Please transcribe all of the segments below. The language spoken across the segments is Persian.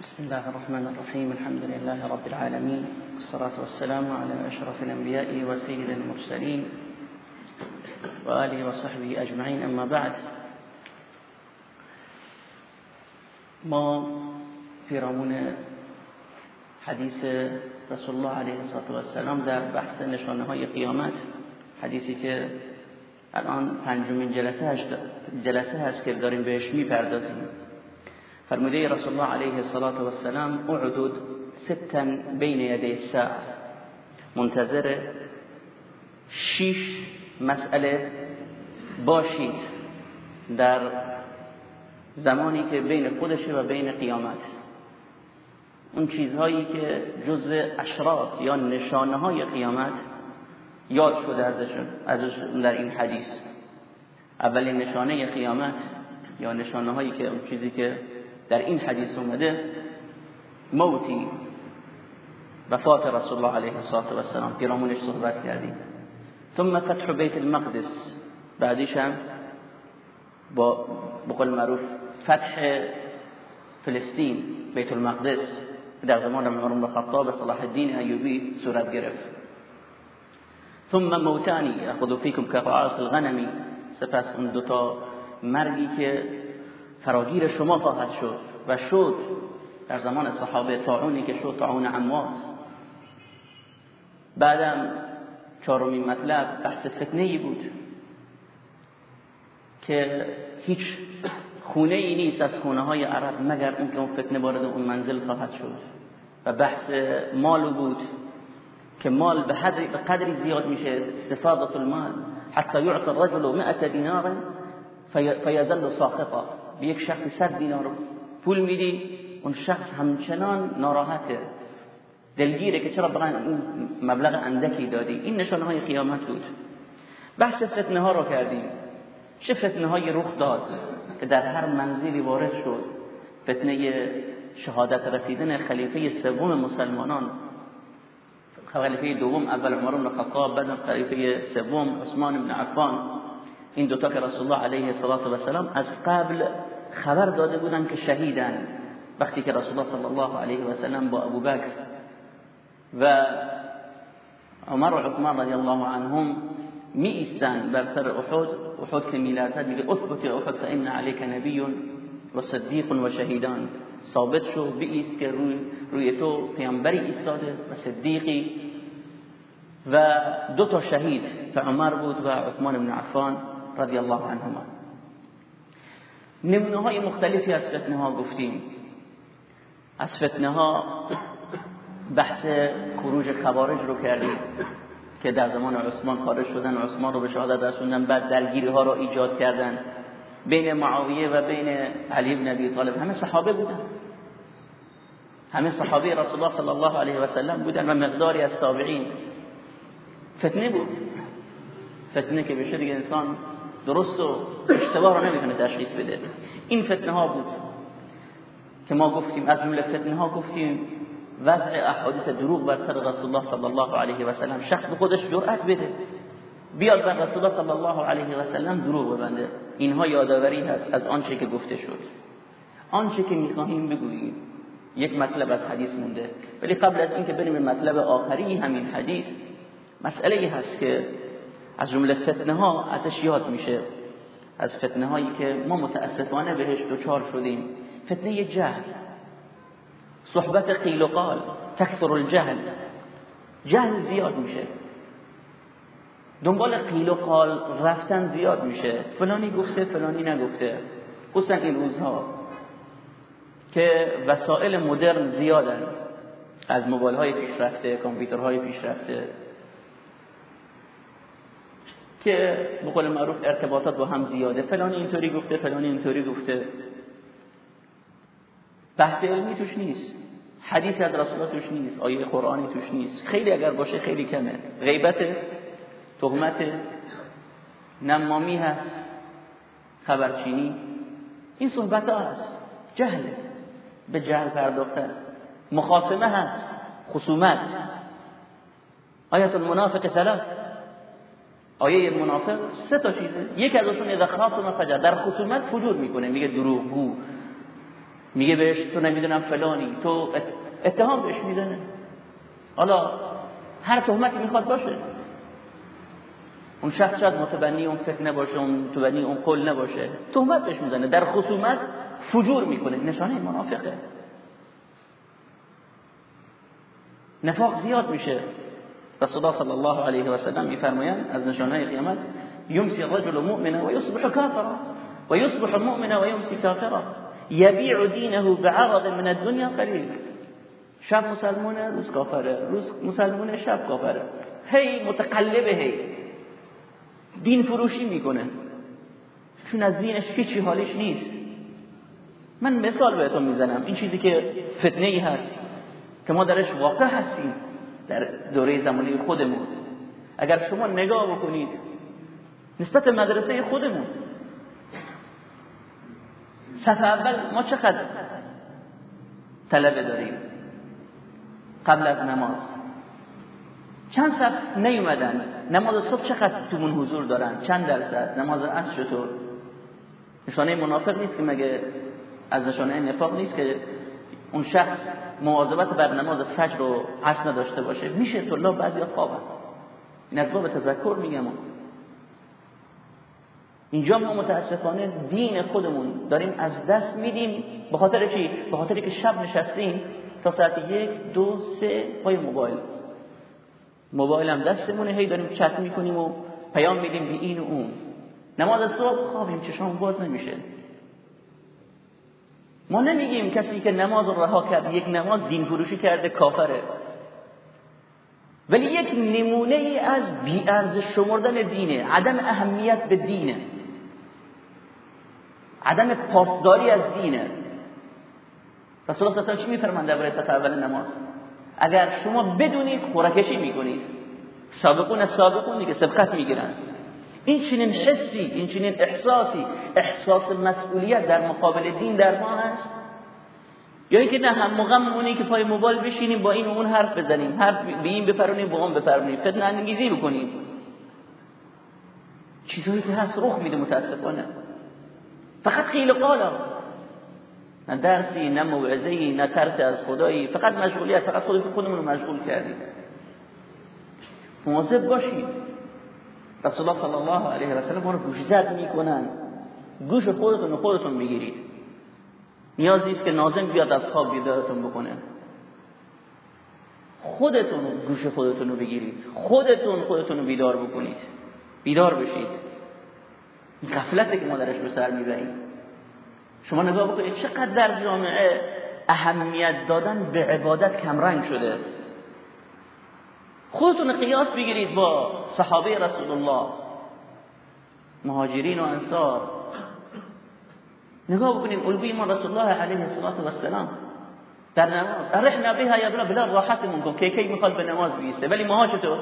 بسم الله الرحمن الرحيم الحمد لله رب العالمين والصلاة والسلام على أشرف الأنبياء وسيد المرسلين وآله وصحبه أجمعين أما بعد. ما پیرامون حدیث رسول الله علیه السلام در بحث نشانه های قیامت حدیثی که الان پنجمین جلسه هست که داریم بهش می‌پردازیم. فرموده رسول الله علیه السلام اعدد ستا بین یدی الساعه منتظر شیش مسئله باشید در زمانی که بین خودشه و بین قیامت. اون چیزهایی که جزء اشراط یا نشانه های قیامت یاد شده ازشون ازشون در این حدیث. اولین نشانه قیامت یا نشانه هایی که اون چیزی که در این حدیث اومده موتی وفات رسول الله علیه السلام پیرامونش صحبت کردیم. ثم فتح بیت المقدس. بعدیش هم با بقول معروف فتح فلسطین بیت المقدس. در زمان عمر بن خطاب صلاح الدین ایوبی صورت گرفت. ثم موتانی اخذ فیکم كرعاس الغنمی سپس اون دوتا مرگی که فراگیر شما خواهد شد و شد در زمان صحابه طاعونی که شد طاعون عمواس بعدم چهارمین مطلب بحث فتنه ای بود که هیچ خونه ای نیست از خونه های عرب مگر اینکه اون فتنه وارد اون منزل خواهد شد. و بحث مال بود که مال به قدری زیاد میشه استفاده المال. حتی یعطى الرجل 100 دینار فیزل ساخطا به یک شخص 100 دینار پول میدی اون شخص همچنان ناراحته. دلگیره که چرا بقیه این مبلغ اندکی دادی؟ این نشانه های قیامت بود. بحث فتنه ها رو کردیم. چه فتنه های رخ داد که در هر منزلی وارد شد؟ فتنه شهادت رسیدن خلیفه سوم مسلمانان. خلیفه دوم اول عمر بن خطاب بعد خلیفه سوم عثمان بن عفان. این دوتا که رسول الله علیه السلام از قبل خبر داده بودن که شهیدن. وقتی که رسول الله صلی الله علیه و سلم با ابو بکر و عمر و عثمان رضی الله عنهم می ایستن بر سر احد احد که میلرزد میگه اثبت احد فإن علیک نبی و صدیق و شهیدان. ثابت شو بیست که روی, روی تو پیامبری ایستاده و صدیقی و دو تا شهید که عمر بود و عثمان بن عفان. رضی الله عنهما. نمونه های مختلفی از فتنه ها گفتیم. از فتنه ها بحث خروج خوارج رو کردیم که در زمان عثمان خارج شدن عثمان رو به شهادت رسوندن بعد درگیری ها رو ایجاد کردن. بین معاویه و بین علی بن ابی طالب همه صحابه بودن. همه صحابه رسول الله صلی الله علیه و سلم بودن و مقداری از تابعین. فتنه بود. فتنه که بشه دیگه انسان درست و اشتباه رو نمی‌تونه تشخیص بده. این فتنه ها بود که ما گفتیم از جمله فتنه ها گفتیم وضع احادیث دروغ بر سر رسول الله صلی الله علیه و سلم. شخص به خودش جرأت بده. بیاد بر رسول الله صلی الله علیه و سلم دروغ ببنده. اینها یادآوری هست از آنچه که گفته شد. آنچه که می‌خواهیم بگوییم. یک مطلب از حدیث مونده. ولی قبل از اینکه بریم به مطلب آخری همین حدیث مسئله هست که از جمله فتنه ها ازش یاد میشه. از فتنه هایی که ما متاسفانه بهش دچار شدیم. فتنه جهل. صحبت قیل و قال تکثر الجهل. جهل زیاد میشه. دنبال قیل و قال رفتن زیاد میشه. فلانی گفته فلانی نگفته. خصوصا این روزها که وسایل مدرن زیادن. از موبایل های پیشرفته کامپیوترهای پیشرفته. که به قول معروف ارتباطات با هم زیاده. فلانی اینطوری گفته فلانی اینطوری گفته. بحث علمی توش نیست. حدیث از رسول توش نیست. آیه قرآنی توش نیست. خیلی اگر باشه خیلی کمه. غیبت تهمت نمامی هست. خبرچینی. این صحبت ها هست. جهل به جهل پرداختن. مخاصمه هست. خصومت. آیت المنافق ثلاث. آیه منافق سه تا چیزه. یک ازشون اذا خاصم فجر در خصومت فجور می‌کنه. میگه دروغگو. میگه بهش تو نمی‌دونم فلانی. تو اتهام بهش می‌زنه حالا هر تهمتی می‌خواد باشه. اون شخص شاید متبنی اون فکر نباشه اون متبنی اون قول نباشه. تهمت بهش می‌زنه. در خصومت فجور می‌کنه. نشانه منافقه. نفاق زیاد میشه. رسول الله صلی الله علیه و سلم میفرمایند از نشانه قیامت یمسی الرجل مؤمنا و یصبح کافرا و یصبح مؤمنا و یمسی کافرا یبیع دینه بعرض من الدنیا قلیل شب مسلمونه روز کافره. روز مسلمونه شب کافره. هی متقلبه هی. دین فروشی می‌کنه. چون از دینش هیچی حالش نیست. من مثال بهتون می‌زنم. این چیزی که فتنه ای هست که ما درش واقع هستیم. در دوره زمانی خودمون. اگر شما نگاه بکنید نسبت مدرسه خودمون صف اول ما چقدر طلبه داریم؟ قبل از نماز. چند صف نیومدن؟ نماز صبح چقدر تومون حضور دارن؟ چند درصد؟ نماز عصر چطور؟ نشانه منافق نیست که مگه از نشانه نفاق نیست که اون شخص مواظبت بر نماز فجر و عصر نداشته باشه. میشه طلاب بعضی خوابن این از باب تذکر میگم اینجا ما متاسفانه دین خودمون داریم از دست میدیم. به خاطر چی؟ به خاطر که شب نشستیم تا ساعت یک دو سه پای موبایل. موبایل هم دستمونه. هی داریم چت می‌کنیم و پیام میدیم به این و اون. نماز صبح خوابیم. چشام باز نمیشه. ما نمیگیم کسی که نماز رها کرد یک نماز دین فروشی کرده کافره. ولی یک نمونه ای از بیارزش شمردن دینه عدم اهمیت به دینه. عدم پاسداری از دینه. رسول الله صلی چی میفرماند درباره صف اول نماز؟ اگر شما بدونید قرکشی می‌کنید. سابقون سابقون دیگه سبقت می‌گیرن. این چنین حسی این چنین احساسی احساس مسئولیت در مقابل دین در ما هست؟ یا اینکه نه هم مغمونی که پای موبایل بشینیم با این و اون حرف بزنیم حرف به این بپرونیم با اون بپرونیم فتنه انگیزی بکنیم. چیزهایی که هست رخ میده متاسفانه. فقط خیل قالا نه درسی نه موعظه‌ای نه ترس از خدایی فقط مشغولیت فقط خود خودمون رو مشغول کردیم. مواظب باشید. رسول الله صلی الله علیه و سلم ما رو گوشزد می‌کنن گوش خودتون و خودتون بگیرید نیازی است که نازم بیاد از خواب بیدارتون بکنه خودتون گوش خودتون رو بگیرید خودتون خودتون رو بیدار بکنید بیدار بشید این غفلته که ما درش به سر می‌بریم شما نگاه بکنید چقدر در جامعه اهمیت دادن به عبادت کمرنگ شده خودتون قیاس بگیرید با صحابه رسول الله مهاجرین و انصار. نگاه بکنید الگوی ما رسول الله علیه السلام در نماز. ارحنا بها یا بلا بلا راحتمون کن. که کی می‌خواد به نماز بیسته؟ ولی ماها چطور؟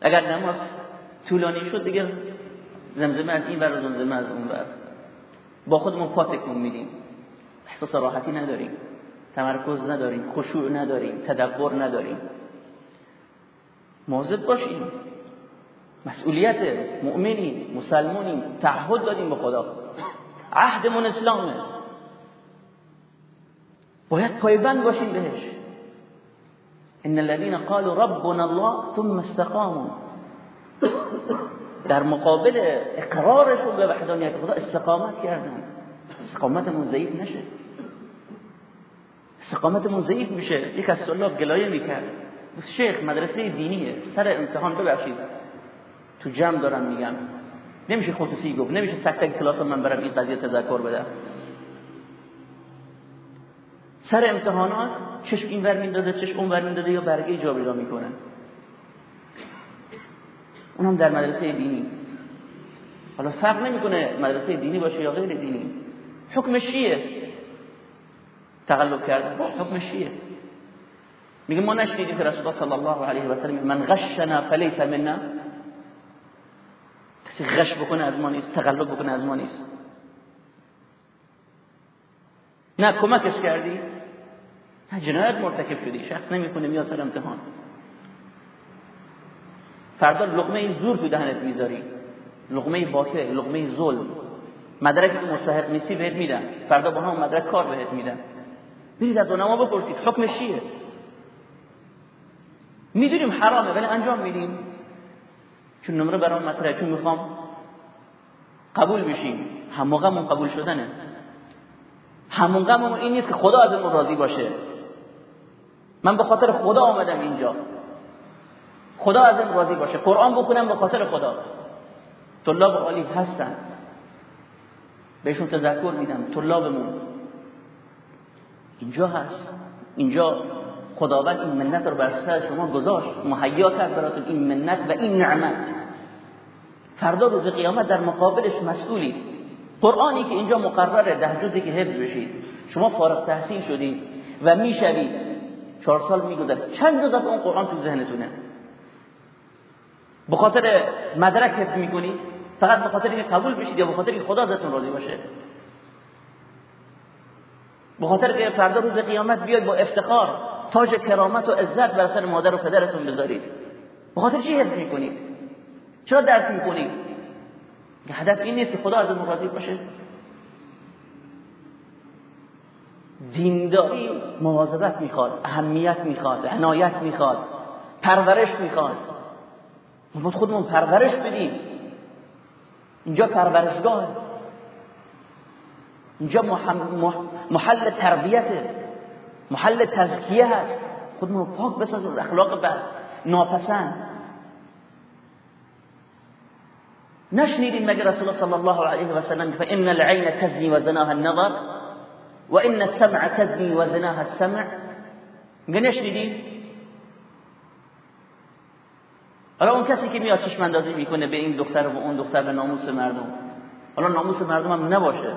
اگر نماز طولانی شد دیگه زمزمه از این ور زمزمه از اون ور. با خودمون پاتکون میدیم. احساس راحتی نداریم. تمرکز نداریم. خشوع نداریم. تدبر نداریم. مواظب باشیم. مسئولیت مؤمنیم مسلمانیم تعهد دادیم به خدا. عهدمون اسلامه. باید پایبند باشیم بهش. ان الذين قالوا ربنا الله ثم استقاموا. در مقابل اقرارشون به وحدانیت خدا استقامت کردن. استقامتمون ضعیف نشه. استقامتمون ضعیف میشه. یک از طلاب گلایه می‌کرد. شیخ مدرسه دینیه سر امتحان ببخشید. تو جمع دارم میگم. نمیشه خصوصی گفت نمیشه تک تک کلاس من برم این قضیه تذکر بدم سر امتحانات چشم این ور میندازه چشم اون ور میندازه یا برگه جابجا می‌کنن. اونم در مدرسه دینی. حالا فرق نمی‌کنه مدرسه دینی باشه یا غیر دینی. حکم چیه تقلب کردن. حکم چیه میگه ما نشنیدیم که رسول الله صلی الله علیه و سلم من غشنا فلیس منا. کسی غش بکنه از ما نیست تقلب بکنه از ما نیست. نه کمکش کردی؟ نه جنایت مرتکب شدی شخص نمی‌کنه میاد سر امتحان. فردا لقمه زور تو دهنت می‌ذاری. لقمه باکه لقمه ظلم. مدرک که مستحق نیستی بهت میدن. فردا با هم مدرک کار بهت میدن. برید از علما بپرسید حکمش چیه؟ می‌دونیم حرامه ولی انجام میدیم. چون نمره برام مطرحه چون می‌خوام قبول بشیم. هم غممون قبول شدنه. همون این نیست که خدا از راضی باشه. من به خاطر خدا آمدم اینجا. خدا از راضی باشه. قرآن بخونم به خاطر خدا. طلاب عالی هستن. بهشون تذکر میدم. طلابمون. اینجا هست. اینجا خداوند این منت رو بر سر شما گذاشت. مهیا کرد براتون این منت و این نعمت. فردا روز قیامت در مقابلش مسئولید. قرآنی که اینجا مقرره ده جزی که حفظ بشید. شما فارغ تحصیل شدید و می‌شوید. چهار سال میگذره چند جز از اون قرآن تو ذهنتونه؟ به خاطر مدرک حفظ می‌کنید؟ فقط به خاطر اینکه قبول بشید یا به خاطر خدا ازتون راضی باشه؟ به خاطر که فردا روز قیامت بیاید با افتخار تاج کرامت و عزت بر سر مادر و پدرتون بذارید. به خاطر چی حفظ می‌کنید؟ چرا درس می‌کنید هدف این نیست که خدا از راضی باشه. دینداری مواظبت می‌خواد اهمیت می‌خواد عنایت می‌خواد پرورش می‌خواد. ما خودمون پرورش بدیم. اینجا پرورشگاه. اینجا محل تربیته. محل تزکیه هست. خودمون پاک بساز از اخلاق بد. ناپسند. نشنیدیم مگه رسول الله صلی الله علیه و سلم فان العین تزنی و زناها النظر و ان السمع تزنی و زناها السمع میگه نشنیدیم حالا اون کسی که میاد چشم اندازی می‌کنه به این دختر و اون دختر به ناموس مردم. حالا ناموس مردم هم نباشه.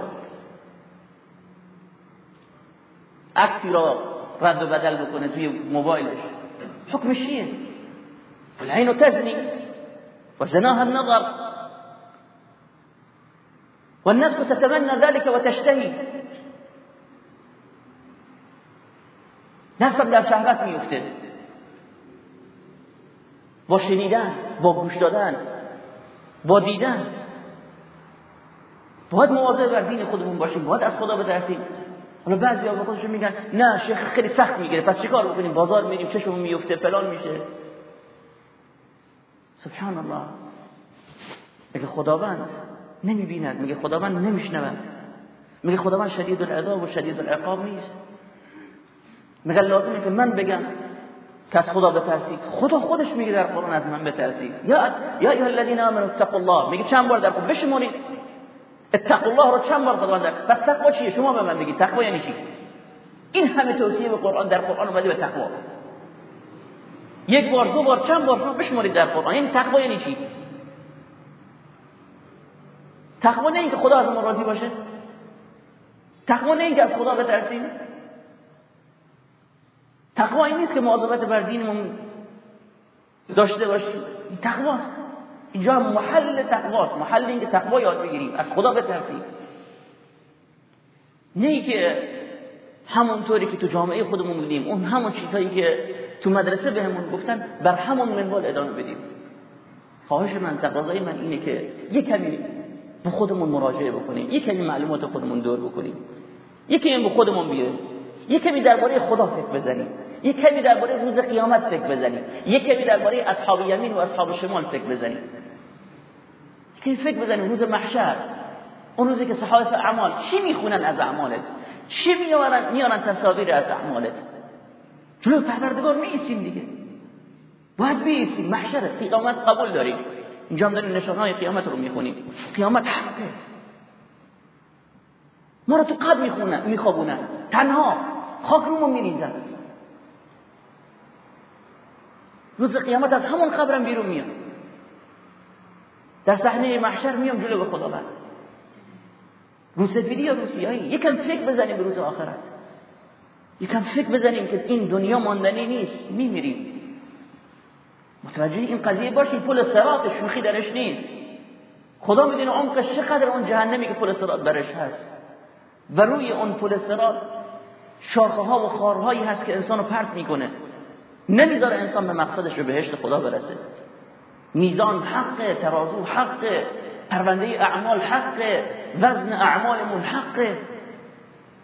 عکسی را رد و بدل بکنه توی موبایلش. حکمش چیه؟ العین تزنی. و زناها النظر والنفس تتمنى ذلك وتشتهي نفسم در شهوت میفته با شنیدن با گوش دادن با دیدن. باید مواظب بر دین خودمون باشیم باید از خدا بترسیم حالا بعضی ها خودشون میگن نه شیخ خیلی سخت می‌گیره پس چیکار بکنیم؟ بازار میریم چشمون میفته فلان میشه. سبحان الله میگه خداوند نمی‌بیند میگه خداوند نمیشنود. میگه خداوند شدید العذاب و شدید العقاب نیست. میگه لازمه که من بگم که از خدا بترسید. خدا خودش میگه در قرآن از من بترسید. یا یا ایها الذين امنوا اتقوا الله. میگه چند بار در قرآن بشمونید اتقوا الله رو چند بار خدا در بس تقوا چیه شما به من بگید تقوا یعنی چی این همه توصیه به قرآن در قرآن اومده به تقوا یک بار دو بار چند بار شما بشمارید در قرآن این تقوا یعنی چی تقوا نه اینکه خدا از ما راضی باشه تقوا نه اینکه از خدا بترسیم تقوا این نیست که مواظبت بر دینمون داشته باشیم تقواست اینجا محل تقواست. محل اینکه تقوا یاد بگیریم. از خدا بترسیم. نه که همونطوری که تو جامعه خودمون بودیم اون همون چیزهایی که تو مدرسه بهمون گفتن بر همون منوال ادامه بدیم. خواهش من تقاضای من اینه که یک کمی به خودمون مراجعه بکنیم. یک کمی معلومات خودمون دور بکنیم. یک کمی به خودمون بیاریم. یک کمی درباره خدا فکر بزنیم. یک کمی درباره روز قیامت فکر بزنیم یک کمی درباره اصحاب یمین و اصحاب شمال فکر بزنیم که فکر بزنیم روز محشر. اون روزی که صحائف اعمال چی می‌خونن از اعمالت؟ چی میارن میارن تصاویر از اعمالت؟ جلو پروردگار میایسیم دیگه. باید بیایسیم محشر قیامت قبول داریم. اینجا هم داریم نشانهای قیامت رو می‌خونیم. قیامت حقه. ما رو تو قبل می‌خونن میخوابونن. تنها خاک رو میریزن. روز قیامت از همون خبرم بیرون میاد. در صحنه محشر میام جلو به خداوند. روسفیدی یا روسیایی یکم فکر بزنیم به روز آخرت. یکم فکر بزنیم که این دنیا ماندنی نیست. میمیریم. متوجه این قضیه باشیم پل سرات شوخی درش نیست. خدا می‌دونه عمقش چقدر اون جهنمی که پل سرات برش هست. و روی اون پل سرات شاخه ها و خارهایی هست که انسانو پرت می‌کنه. نمی‌ذاره انسان به مقصدش رو بهشت خدا برسه. میزان حق ترازو حق پرونده اعمال حقه وزن اعمالمون حقه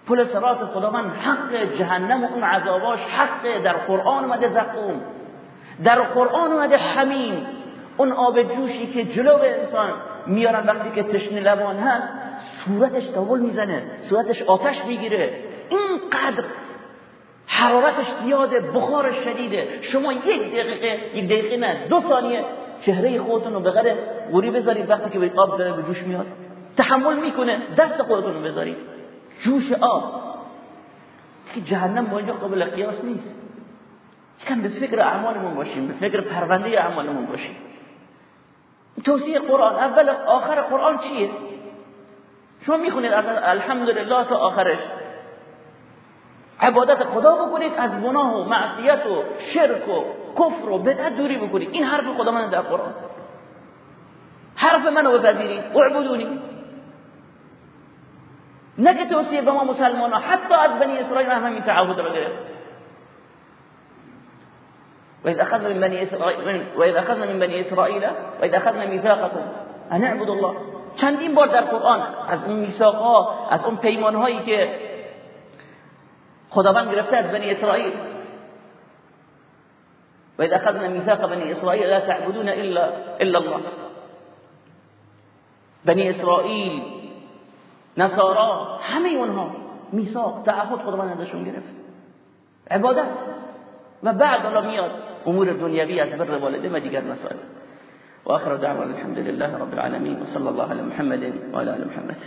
پل سرات خداوند حق جهنم و اون عذاباش حقه در قرآن اومده زقوم در قرآن اومده حمیم. اون آب جوشی که جلو انسان میارن وقتی که تشنه لبان هست صورتش تاول می‌زنه صورتش آتش می‌گیره. اینقدر حرارتش زیاده بخارش شدیده شما یک دقیقه یک دقیقه نه دو ثانیه چهره خودتون رو به قدر غوری بذارید. وقتی که به آب داره به جوش میاد تحمل می‌کنه. دست خودتون رو بذارید. جوش آب. که جهنم با اینجا قابل قیاس نیست. یکم به فکر اعمالمون باشیم به فکر پرونده اعمالمون باشیم. توصیه قرآن اول آخر قرآن چیه؟ شما می‌خونید الحمدلله تا آخرش. عبادت خدا بکنید از گناه و معصیت و شرک و کفر و بدعت دوری بکنید. این حرف خدا من در قرآن. حرف منو بپذیرید. اعبدونی. نه که توصیه به ما مسلمان حتی از بنی اسرائیل هم همین تعهد رو گرفت. وإذ أخذنا من بني إسرائيل وإذ أخذنا من بني إسرائيل وإذ أخذنا ميثاقكم أن اعبدوا الله چندین بار در قرآن از اون میثاق ها از اون پیمان هایی که خداوند گرفته از بنی اسرائیل و اذا أخذنا میثاق بنی اسرائیل لا تعبدون إلا إلا الله. بنی اسرائیل نصارا همه اونها میثاق تعهد خداوند ازشون گرفت. عبادت. و بعد الله میاد امور دنیوی از بر والده و دیگر مسائل. و آخر دعوانا الحمد لله رب العالمين وصلى الله على محمد وعلى آل محمد.